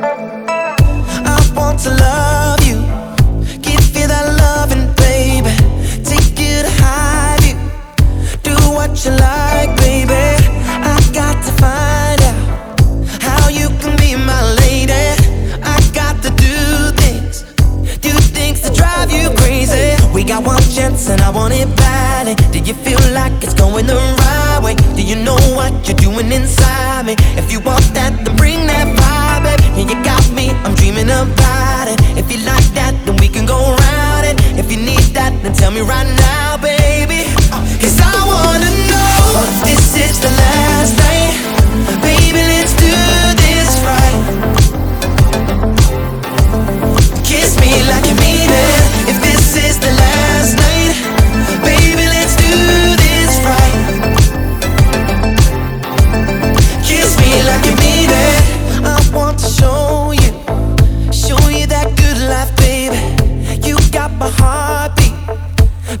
I want to love you, give you that loving, baby. Take you to high view, do what you like, baby. I got to find out how you can be my lady. I got to do things, do things to drive you crazy. We got one chance and I want it. Do you feel like it's going the right way? Do you know what you're doing inside me? If you want that thinking about it. If you like that, then we can go around it. If you need that, then tell me right now, baby. baby. You got my heartbeat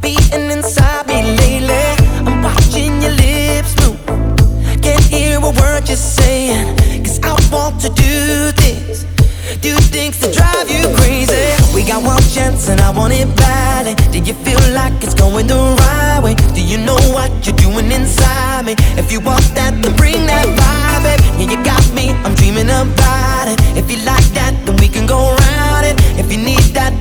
beating inside me lately. I'm watching your lips move. Can't hear a word you're I want to do things, do things drive you crazy. We got one chance and I want it badly. Do you feel like it's going the right way? Do you know what you're doing inside me? If you want that, then bring that.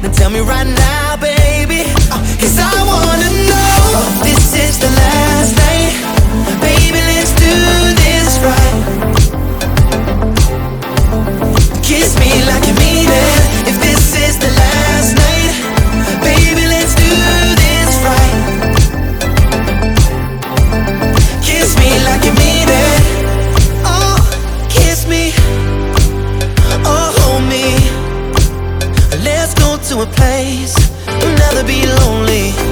Then tell me right now, baby. Uh, Cause I wanna know. This is the last night. a place, I'll never be lonely.